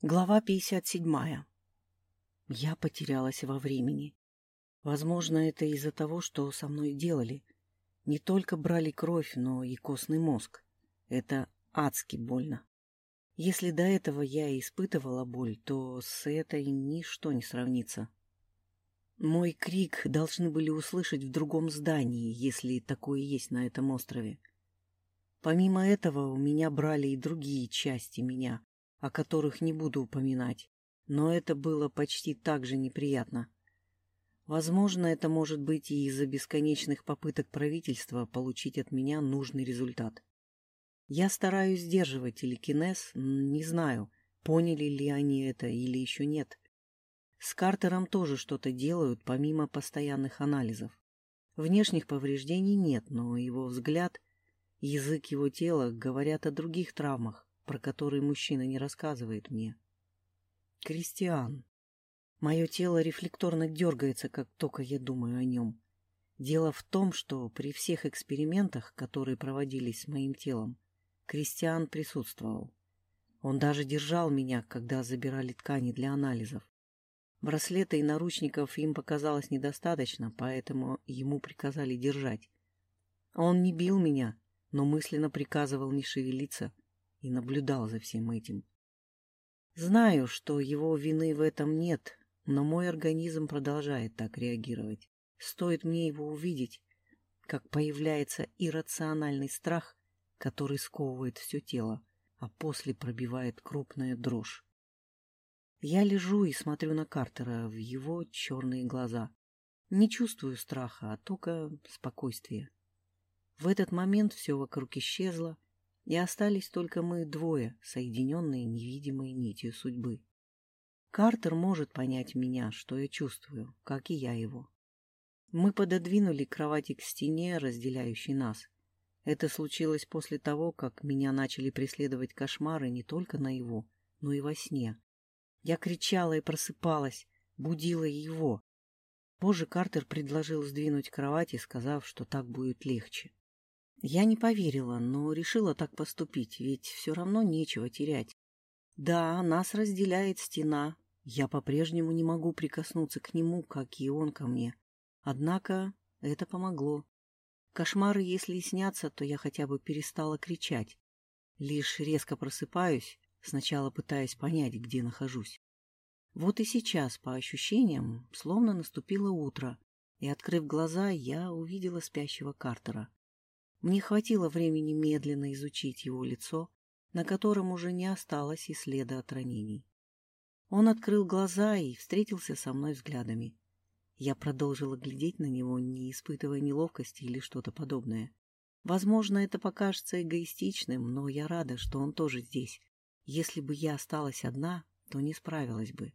Глава 57. Я потерялась во времени. Возможно, это из-за того, что со мной делали. Не только брали кровь, но и костный мозг. Это адски больно. Если до этого я испытывала боль, то с этой ничто не сравнится. Мой крик должны были услышать в другом здании, если такое есть на этом острове. Помимо этого, у меня брали и другие части меня, о которых не буду упоминать, но это было почти так же неприятно. Возможно, это может быть и из-за бесконечных попыток правительства получить от меня нужный результат. Я стараюсь сдерживать телекинез, не знаю, поняли ли они это или еще нет. С Картером тоже что-то делают, помимо постоянных анализов. Внешних повреждений нет, но его взгляд, язык его тела говорят о других травмах, про который мужчина не рассказывает мне. Кристиан. Мое тело рефлекторно дергается, как только я думаю о нем. Дело в том, что при всех экспериментах, которые проводились с моим телом, Кристиан присутствовал. Он даже держал меня, когда забирали ткани для анализов. Браслета и наручников им показалось недостаточно, поэтому ему приказали держать. Он не бил меня, но мысленно приказывал не шевелиться — и наблюдал за всем этим. Знаю, что его вины в этом нет, но мой организм продолжает так реагировать. Стоит мне его увидеть, как появляется иррациональный страх, который сковывает все тело, а после пробивает крупная дрожь. Я лежу и смотрю на Картера в его черные глаза. Не чувствую страха, а только спокойствие. В этот момент все вокруг исчезло, и остались только мы двое, соединенные невидимой нитью судьбы. Картер может понять меня, что я чувствую, как и я его. Мы пододвинули кровати к стене, разделяющей нас. Это случилось после того, как меня начали преследовать кошмары не только наяву, но и во сне. Я кричала и просыпалась, будила его. Позже Картер предложил сдвинуть кровати, сказав, что так будет легче. Я не поверила, но решила так поступить, ведь все равно нечего терять. Да, нас разделяет стена. Я по-прежнему не могу прикоснуться к нему, как и он ко мне. Однако это помогло. Кошмары, если и снятся, то я хотя бы перестала кричать. Лишь резко просыпаюсь, сначала пытаясь понять, где нахожусь. Вот и сейчас, по ощущениям, словно наступило утро, и, открыв глаза, я увидела спящего Картера. Мне хватило времени медленно изучить его лицо, на котором уже не осталось и следа от ранений. Он открыл глаза и встретился со мной взглядами. Я продолжила глядеть на него, не испытывая неловкости или что-то подобное. Возможно, это покажется эгоистичным, но я рада, что он тоже здесь. Если бы я осталась одна, то не справилась бы.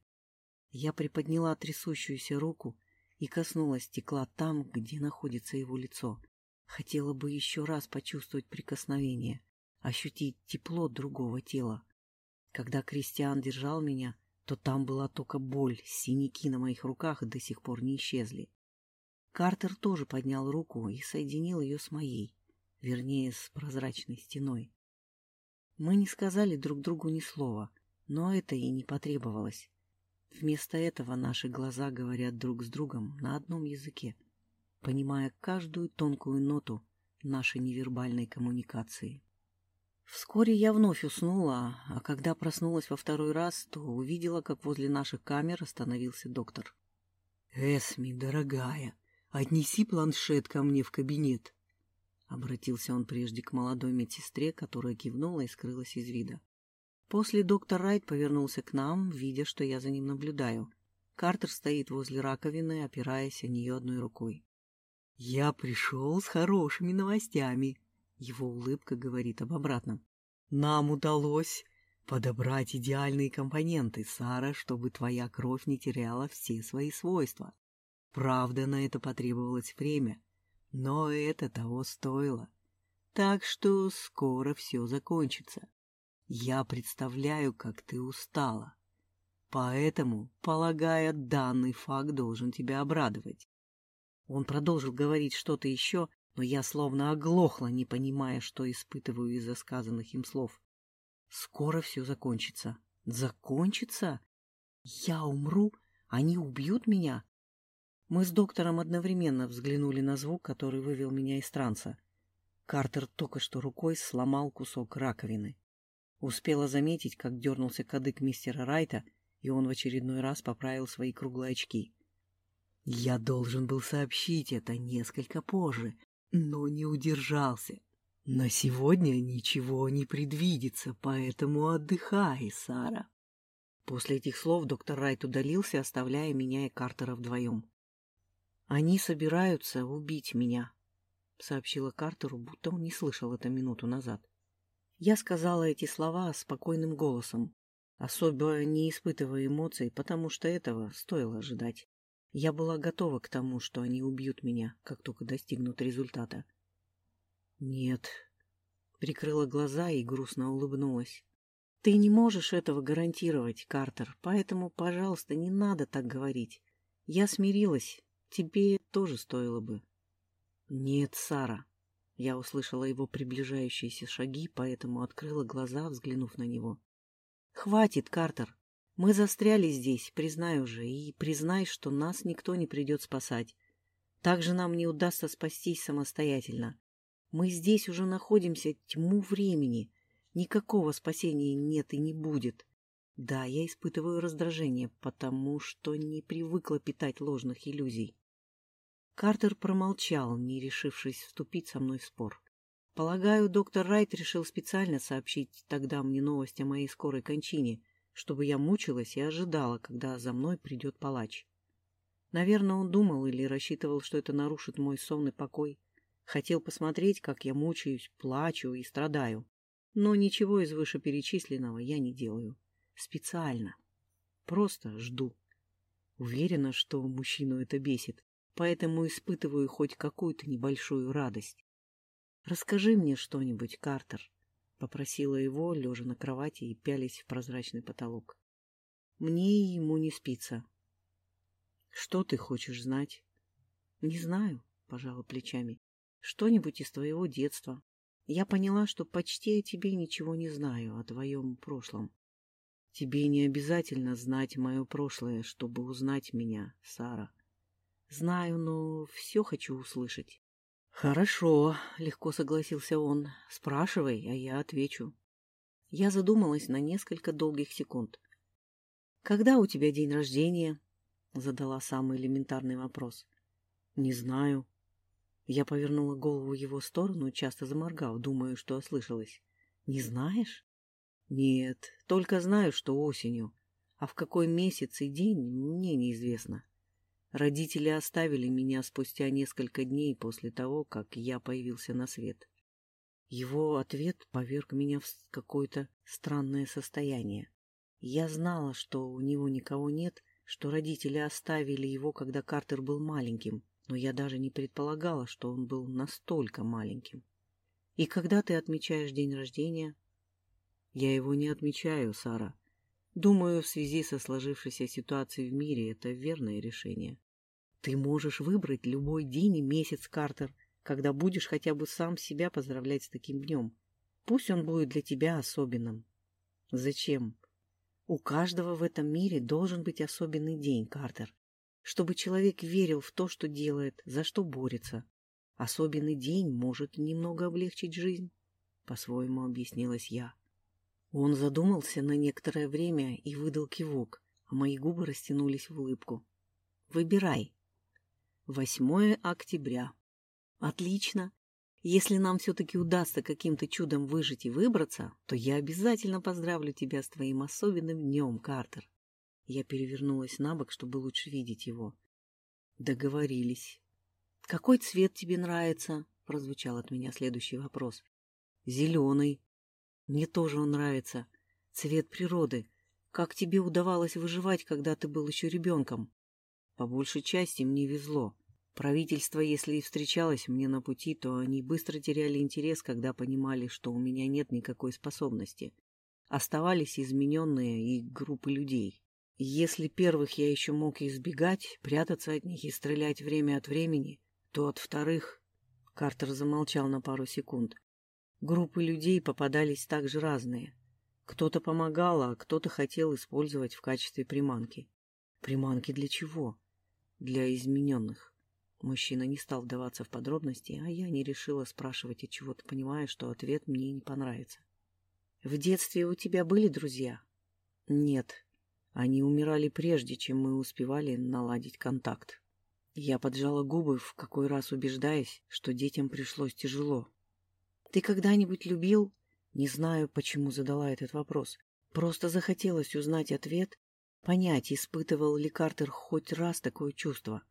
Я приподняла трясущуюся руку и коснулась стекла там, где находится его лицо. Хотела бы еще раз почувствовать прикосновение, ощутить тепло другого тела. Когда Кристиан держал меня, то там была только боль, синяки на моих руках до сих пор не исчезли. Картер тоже поднял руку и соединил ее с моей, вернее, с прозрачной стеной. Мы не сказали друг другу ни слова, но это и не потребовалось. Вместо этого наши глаза говорят друг с другом на одном языке понимая каждую тонкую ноту нашей невербальной коммуникации. Вскоре я вновь уснула, а когда проснулась во второй раз, то увидела, как возле наших камер остановился доктор. «Эсми, дорогая, отнеси планшет ко мне в кабинет», — обратился он прежде к молодой медсестре, которая кивнула и скрылась из вида. После доктор Райт повернулся к нам, видя, что я за ним наблюдаю. Картер стоит возле раковины, опираясь о нее одной рукой. «Я пришел с хорошими новостями», — его улыбка говорит об обратном. «Нам удалось подобрать идеальные компоненты, Сара, чтобы твоя кровь не теряла все свои свойства. Правда, на это потребовалось время, но это того стоило. Так что скоро все закончится. Я представляю, как ты устала. Поэтому, полагая, данный факт должен тебя обрадовать. Он продолжил говорить что-то еще, но я словно оглохла, не понимая, что испытываю из-за сказанных им слов. «Скоро все закончится», Закончится? Я умру? Они убьют меня? Мы с доктором одновременно взглянули на звук, который вывел меня из транса. Картер только что рукой сломал кусок раковины. Успела заметить, как дернулся кадык мистера Райта, и он в очередной раз поправил свои круглые очки. Я должен был сообщить это несколько позже, но не удержался. На сегодня ничего не предвидится, поэтому отдыхай, Сара. После этих слов доктор Райт удалился, оставляя меня и Картера вдвоем. «Они собираются убить меня», — сообщила Картеру, будто он не слышал это минуту назад. Я сказала эти слова спокойным голосом, особо не испытывая эмоций, потому что этого стоило ожидать. Я была готова к тому, что они убьют меня, как только достигнут результата. «Нет», — прикрыла глаза и грустно улыбнулась. «Ты не можешь этого гарантировать, Картер, поэтому, пожалуйста, не надо так говорить. Я смирилась, тебе тоже стоило бы». «Нет, Сара», я услышала его приближающиеся шаги, поэтому открыла глаза, взглянув на него. «Хватит, Картер. Мы застряли здесь, признаю же, и признай, что нас никто не придет спасать. Также нам не удастся спастись самостоятельно. Мы здесь уже находимся тьму времени. Никакого спасения нет и не будет. Да, я испытываю раздражение, потому что не привыкла питать ложных иллюзий. Картер промолчал, не решившись вступить со мной в спор. Полагаю, доктор Райт решил специально сообщить тогда мне новость о моей скорой кончине, чтобы я мучилась и ожидала, когда за мной придет палач. Наверное, он думал или рассчитывал, что это нарушит мой сонный покой. Хотел посмотреть, как я мучаюсь, плачу и страдаю. Но ничего из вышеперечисленного я не делаю. Специально. Просто жду. Уверена, что мужчину это бесит поэтому испытываю хоть какую-то небольшую радость. «Расскажи мне что-нибудь, Картер», — попросила его, лежа на кровати и пялись в прозрачный потолок. «Мне и ему не спится». «Что ты хочешь знать?» «Не знаю», — пожала плечами. «Что-нибудь из твоего детства. Я поняла, что почти о тебе ничего не знаю, о твоем прошлом. Тебе не обязательно знать мое прошлое, чтобы узнать меня, Сара». Знаю, но все хочу услышать. Хорошо, легко согласился он. Спрашивай, а я отвечу. Я задумалась на несколько долгих секунд. Когда у тебя день рождения? Задала самый элементарный вопрос. Не знаю. Я повернула голову в его сторону, часто заморгав, думаю, что ослышалась. Не знаешь? Нет, только знаю, что осенью. А в какой месяц и день, мне неизвестно. Родители оставили меня спустя несколько дней после того, как я появился на свет. Его ответ поверг меня в какое-то странное состояние. Я знала, что у него никого нет, что родители оставили его, когда Картер был маленьким, но я даже не предполагала, что он был настолько маленьким. И когда ты отмечаешь день рождения? Я его не отмечаю, Сара. Думаю, в связи со сложившейся ситуацией в мире это верное решение. Ты можешь выбрать любой день и месяц, Картер, когда будешь хотя бы сам себя поздравлять с таким днем. Пусть он будет для тебя особенным. Зачем? У каждого в этом мире должен быть особенный день, Картер, чтобы человек верил в то, что делает, за что борется. Особенный день может немного облегчить жизнь, — по-своему объяснилась я. Он задумался на некоторое время и выдал кивок, а мои губы растянулись в улыбку. «Выбирай». «8 октября». «Отлично. Если нам все-таки удастся каким-то чудом выжить и выбраться, то я обязательно поздравлю тебя с твоим особенным днем, Картер». Я перевернулась на бок, чтобы лучше видеть его. «Договорились». «Какой цвет тебе нравится?» — прозвучал от меня следующий вопрос. «Зеленый», мне тоже он нравится. Цвет природы. Как тебе удавалось выживать, когда ты был еще ребенком? По большей части мне везло. Правительство, если и встречалось мне на пути, то они быстро теряли интерес, когда понимали, что у меня нет никакой способности. Оставались измененные и группы людей. Если первых я еще мог избегать, прятаться от них и стрелять время от времени, то от вторых... Картер замолчал на пару секунд. Группы людей попадались также разные. Кто-то помогал, а кто-то хотел использовать в качестве приманки. Приманки для чего? Для измененных. Мужчина не стал вдаваться в подробности, а я не решила спрашивать от чего-то, понимая, что ответ мне не понравится. «В детстве у тебя были друзья?» «Нет. Они умирали прежде, чем мы успевали наладить контакт. Я поджала губы, в какой раз убеждаясь, что детям пришлось тяжело. «Ты когда-нибудь любил?» Не знаю, почему задала этот вопрос. Просто захотелось узнать ответ, понять, испытывал ли Картер хоть раз такое чувство.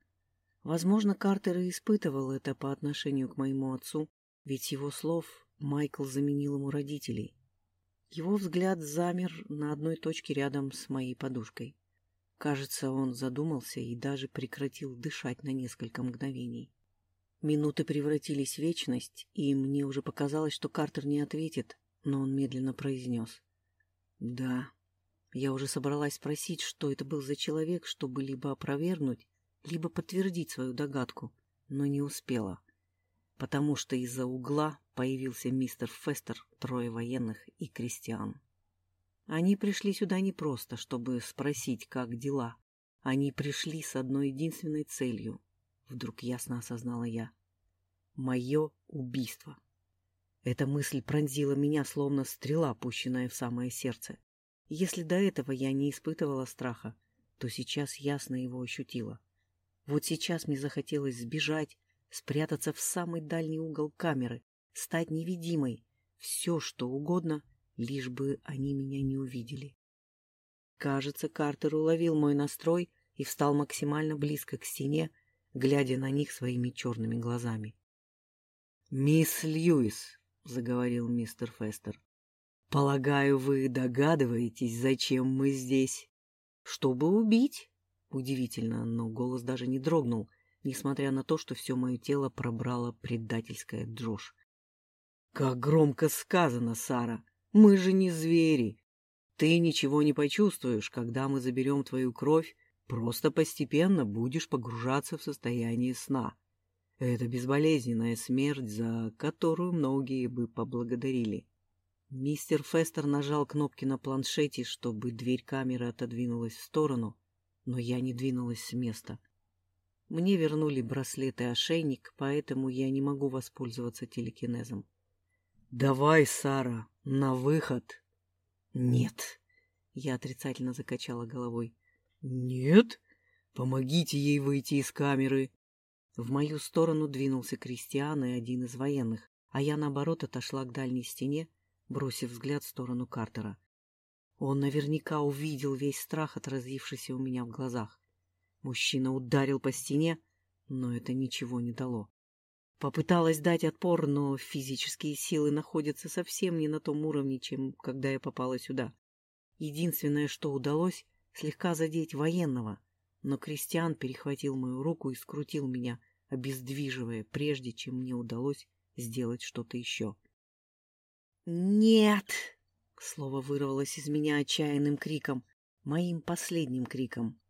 Возможно, Картер и испытывал это по отношению к моему отцу, ведь его слов Майкл заменил ему родителей. Его взгляд замер на одной точке рядом с моей подушкой. Кажется, он задумался и даже прекратил дышать на несколько мгновений. Минуты превратились в вечность, и мне уже показалось, что Картер не ответит, но он медленно произнес. «Да». Я уже собралась спросить, что это был за человек, чтобы либо опровергнуть, либо подтвердить свою догадку, но не успела, потому что из-за угла появился мистер Фестер, трое военных и крестьян. Они пришли сюда не просто, чтобы спросить, как дела. Они пришли с одной единственной целью, вдруг ясно осознала я. Мое убийство. Эта мысль пронзила меня, словно стрела, пущенная в самое сердце. Если до этого я не испытывала страха, то сейчас ясно его ощутила. Вот сейчас мне захотелось сбежать, спрятаться в самый дальний угол камеры, стать невидимой, все что угодно, лишь бы они меня не увидели. Кажется, Картер уловил мой настрой и встал максимально близко к стене, глядя на них своими черными глазами. «Мисс Льюис», — заговорил мистер Фестер. «Полагаю, вы догадываетесь, зачем мы здесь?» «Чтобы убить?» Удивительно, но голос даже не дрогнул, несмотря на то, что все мое тело пробрало предательская дрожь. «Как громко сказано, Сара! Мы же не звери! Ты ничего не почувствуешь, когда мы заберем твою кровь, просто постепенно будешь погружаться в состояние сна. Это безболезненная смерть, за которую многие бы поблагодарили. Мистер Фестер нажал кнопки на планшете, чтобы дверь камеры отодвинулась в сторону, но я не двинулась с места. Мне вернули браслет и ошейник, поэтому я не могу воспользоваться телекинезом. «Давай, Сара, на выход!» «Нет!» — я отрицательно закачала головой. «Нет? Помогите ей выйти из камеры!» В мою сторону двинулся Кристиан и один из военных, а я, наоборот, отошла к дальней стене, бросив взгляд в сторону Картера. Он наверняка увидел весь страх, отразившийся у меня в глазах. Мужчина ударил по стене, но это ничего не дало. Попыталась дать отпор, но физические силы находятся совсем не на том уровне, чем когда я попала сюда. Единственное, что удалось, слегка задеть военного — но Кристиан перехватил мою руку и скрутил меня, обездвиживая, прежде чем мне удалось сделать что-то еще. «Нет!» — слово вырвалось из меня отчаянным криком, моим последним криком.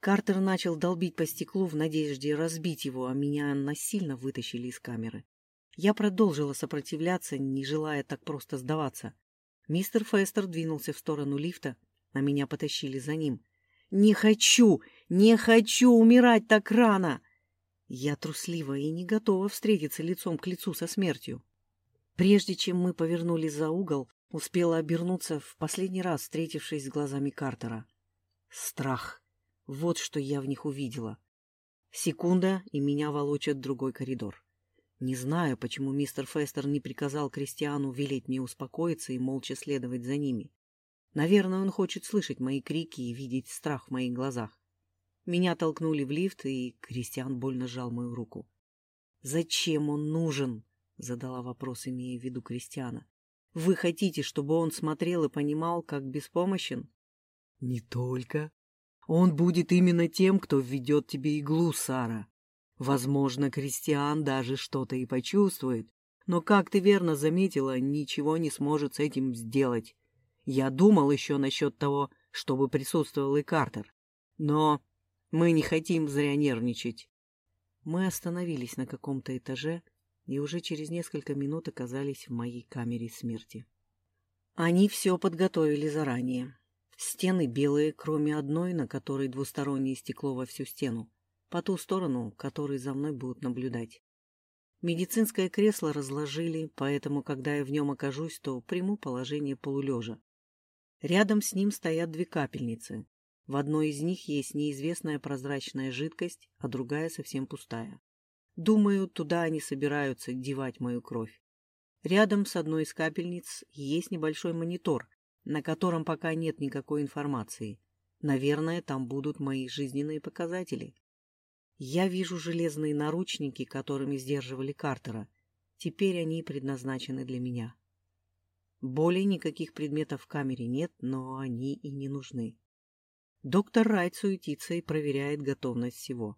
Картер начал долбить по стеклу в надежде разбить его, а меня насильно вытащили из камеры. Я продолжила сопротивляться, не желая так просто сдаваться. Мистер Фестер двинулся в сторону лифта, а меня потащили за ним — не хочу, не хочу умирать так рано. Я труслива и не готова встретиться лицом к лицу со смертью. Прежде чем мы повернули за угол, успела обернуться в последний раз, встретившись с глазами Картера. Страх. Вот что я в них увидела. Секунда, и меня волочат в другой коридор. Не знаю, почему мистер Фестер не приказал Кристиану велеть мне успокоиться и молча следовать за ними. Наверное, он хочет слышать мои крики и видеть страх в моих глазах. Меня толкнули в лифт, и Кристиан больно сжал мою руку. «Зачем он нужен?» — задала вопрос, имея в виду Кристиана. «Вы хотите, чтобы он смотрел и понимал, как беспомощен?» «Не только. Он будет именно тем, кто введет тебе иглу, Сара. Возможно, Кристиан даже что-то и почувствует, но, как ты верно заметила, ничего не сможет с этим сделать. Я думал еще насчет того, чтобы присутствовал и Картер. Но мы не хотим зря нервничать. Мы остановились на каком-то этаже и уже через несколько минут оказались в моей камере смерти. Они все подготовили заранее. Стены белые, кроме одной, на которой двустороннее стекло во всю стену, по ту сторону, которой за мной будут наблюдать. Медицинское кресло разложили, поэтому, когда я в нем окажусь, то приму положение полулежа. Рядом с ним стоят две капельницы. В одной из них есть неизвестная прозрачная жидкость, а другая совсем пустая. Думаю, туда они собираются девать мою кровь. Рядом с одной из капельниц есть небольшой монитор, на котором пока нет никакой информации. Наверное, там будут мои жизненные показатели. Я вижу железные наручники, которыми сдерживали Картера. Теперь они предназначены для меня. Более никаких предметов в камере нет, но они и не нужны. Доктор Райт суетится и проверяет готовность всего.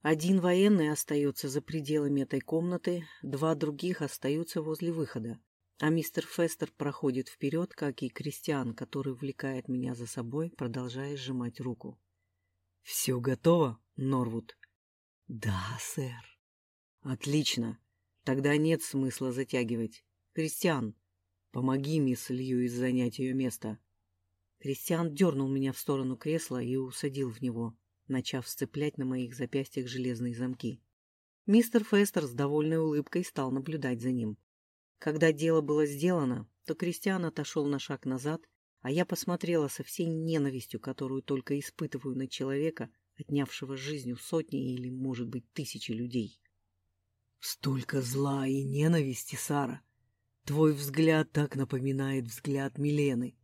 Один военный остается за пределами этой комнаты, два других остаются возле выхода. А мистер Фестер проходит вперед, как и Кристиан, который увлекает меня за собой, продолжая сжимать руку. — Все готово, Норвуд? Да, сэр. Отлично. Тогда нет смысла затягивать. Кристиан, помоги мисс Льюис занять ее место. Кристиан дернул меня в сторону кресла и усадил в него, начав сцеплять на моих запястьях железные замки. Мистер Фестер с довольной улыбкой стал наблюдать за ним. Когда дело было сделано, то Кристиан отошел на шаг назад, а я посмотрела со всей ненавистью, которую только испытываю на человека, отнявшего жизнь у сотни или, может быть, тысячи людей. Столько зла и ненависти, Сара. Твой взгляд так напоминает взгляд Милены.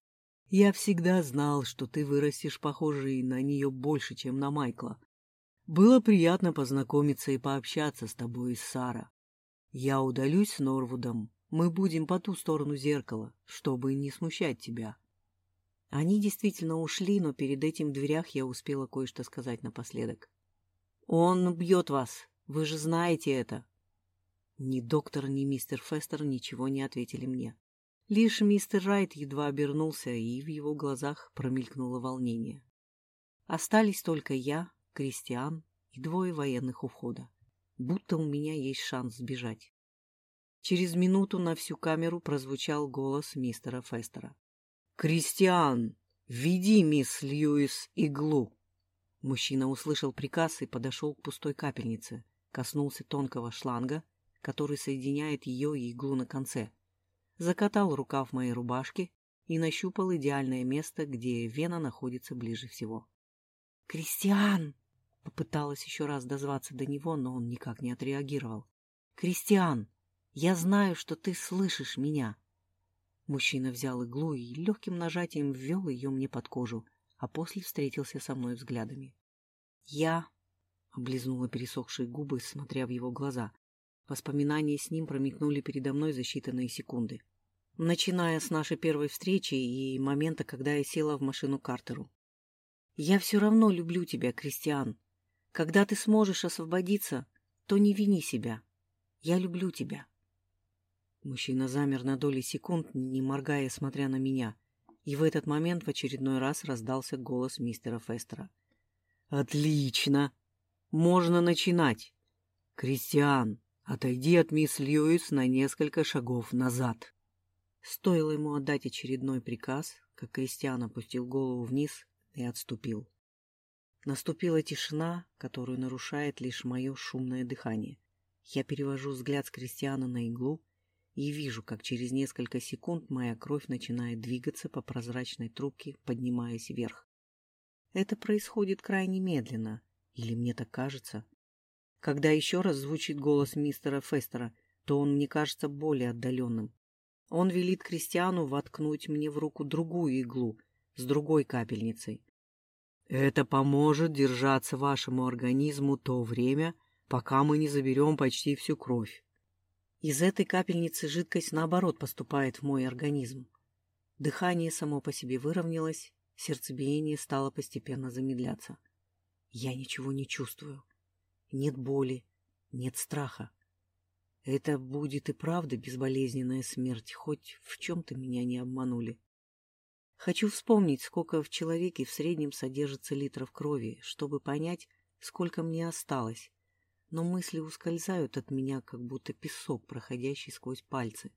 Я всегда знал, что ты вырастешь похожей на нее больше, чем на Майкла. Было приятно познакомиться и пообщаться с тобой, Сара. Я удалюсь с Норвудом. Мы будем по ту сторону зеркала, чтобы не смущать тебя. Они действительно ушли, но перед этим в дверях я успела кое-что сказать напоследок. «Он бьет вас. Вы же знаете это». Ни доктор, ни мистер Фестер ничего не ответили мне. Лишь мистер Райт едва обернулся, и в его глазах промелькнуло волнение. Остались только я, Кристиан и двое военных у входа. Будто у меня есть шанс сбежать. Через минуту на всю камеру прозвучал голос мистера Фестера. «Кристиан, веди мисс Льюис иглу!» Мужчина услышал приказ и подошел к пустой капельнице, коснулся тонкого шланга, который соединяет ее и иглу на конце, закатал рукав моей рубашки и нащупал идеальное место, где вена находится ближе всего. «Кристиан!» — попыталась еще раз дозваться до него, но он никак не отреагировал. «Кристиан, я знаю, что ты слышишь меня!» Мужчина взял иглу и легким нажатием ввел ее мне под кожу, а после встретился со мной взглядами. «Я...» — облизнула пересохшие губы, смотря в его глаза. Воспоминания с ним промелькнули передо мной за считанные секунды. Начиная с нашей первой встречи и момента, когда я села в машину Картеру. «Я все равно люблю тебя, Кристиан. Когда ты сможешь освободиться, то не вини себя. Я люблю тебя». Мужчина замер на доли секунд, не моргая, смотря на меня. И в этот момент в очередной раз раздался голос мистера Фестера. «Отлично! Можно начинать! Кристиан, отойди от мисс Льюис на несколько шагов назад!» Стоило ему отдать очередной приказ, как Кристиан опустил голову вниз и отступил. Наступила тишина, которую нарушает лишь мое шумное дыхание. Я перевожу взгляд с Кристиана на иглу, и вижу, как через несколько секунд моя кровь начинает двигаться по прозрачной трубке, поднимаясь вверх. Это происходит крайне медленно, или мне так кажется. Когда еще раз звучит голос мистера Фестера, то он мне кажется более отдаленным. Он велит Кристиану воткнуть мне в руку другую иглу с другой капельницей. Это поможет держаться вашему организму то время, пока мы не заберем почти всю кровь. Из этой капельницы жидкость, наоборот, поступает в мой организм. Дыхание само по себе выровнялось, сердцебиение стало постепенно замедляться. Я ничего не чувствую. Нет боли, нет страха. Это будет и правда безболезненная смерть, хоть в чем-то меня не обманули. Хочу вспомнить, сколько в человеке в среднем содержится литров крови, чтобы понять, сколько мне осталось, но мысли ускользают от меня, как будто песок, проходящий сквозь пальцы.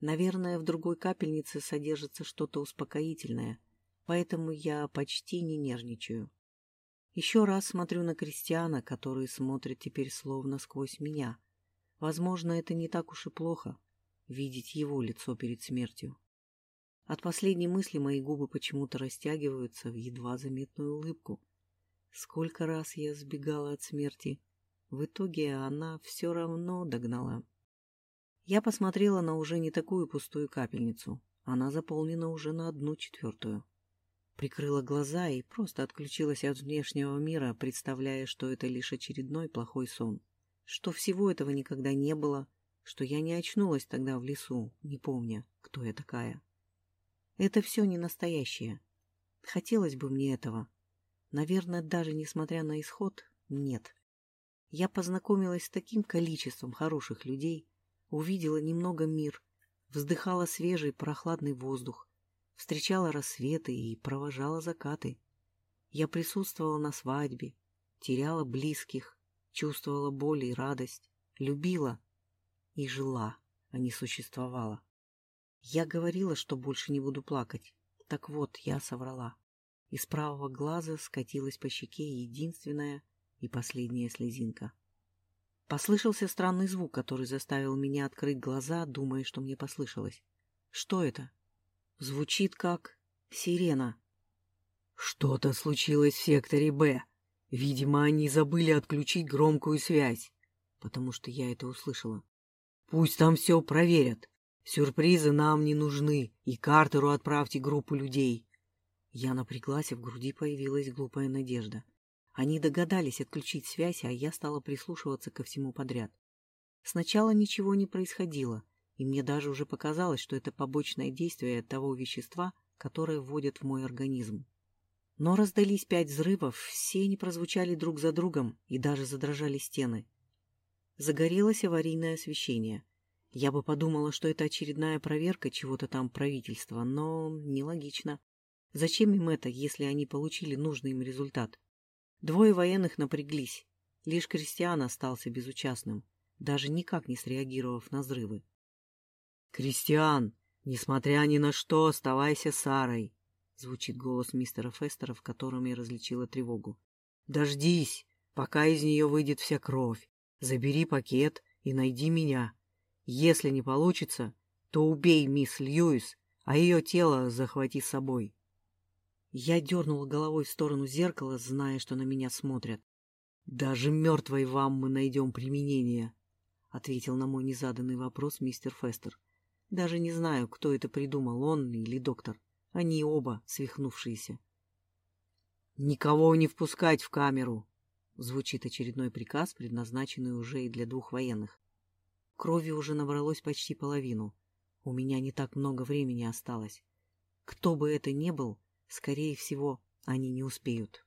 Наверное, в другой капельнице содержится что-то успокоительное, поэтому я почти не нервничаю. Еще раз смотрю на Кристиана, который смотрит теперь словно сквозь меня. Возможно, это не так уж и плохо — видеть его лицо перед смертью. От последней мысли мои губы почему-то растягиваются в едва заметную улыбку. Сколько раз я сбегала от смерти, в итоге она все равно догнала. Я посмотрела на уже не такую пустую капельницу. Она заполнена уже на одну четвертую. Прикрыла глаза и просто отключилась от внешнего мира, представляя, что это лишь очередной плохой сон. Что всего этого никогда не было, что я не очнулась тогда в лесу, не помня, кто я такая. Это все не настоящее. Хотелось бы мне этого. Наверное, даже несмотря на исход, нет. Я познакомилась с таким количеством хороших людей, увидела немного мир, вздыхала свежий прохладный воздух, встречала рассветы и провожала закаты. Я присутствовала на свадьбе, теряла близких, чувствовала боль и радость, любила и жила, а не существовала. Я говорила, что больше не буду плакать. Так вот, я соврала. Из правого глаза скатилась по щеке единственная и последняя слезинка. Послышался странный звук, который заставил меня открыть глаза, думая, что мне послышалось. Что это? Звучит как сирена. Что-то случилось в секторе «Б». Видимо, они забыли отключить громкую связь, потому что я это услышала. Пусть там все проверят. Сюрпризы нам не нужны, и Картеру отправьте группу людей. Я напряглась, и в груди появилась глупая надежда. Они догадались отключить связь, а я стала прислушиваться ко всему подряд. Сначала ничего не происходило, и мне даже уже показалось, что это побочное действие того вещества, которое вводят в мой организм. Но раздались пять взрывов, все они прозвучали друг за другом, и даже задрожали стены. Загорелось аварийное освещение. Я бы подумала, что это очередная проверка чего-то там правительства, но нелогично. Зачем им это, если они получили нужный им результат? Двое военных напряглись. Лишь Кристиан остался безучастным, даже никак не среагировав на взрывы. «Кристиан, несмотря ни на что, оставайся Сарой!» Звучит голос мистера Фестера, в котором я различила тревогу. «Дождись, пока из нее выйдет вся кровь. Забери пакет и найди меня. Если не получится, то убей мисс Льюис, а ее тело захвати с собой. Я дернула головой в сторону зеркала, зная, что на меня смотрят. «Даже мертвой вам мы найдем применение», — ответил на мой незаданный вопрос мистер Фестер. «Даже не знаю, кто это придумал, он или доктор. Они оба свихнувшиеся». «Никого не впускать в камеру!» — звучит очередной приказ, предназначенный уже и для двух военных. Крови уже набралось почти половину. У меня не так много времени осталось. Кто бы это ни был, Скорее всего, они не успеют.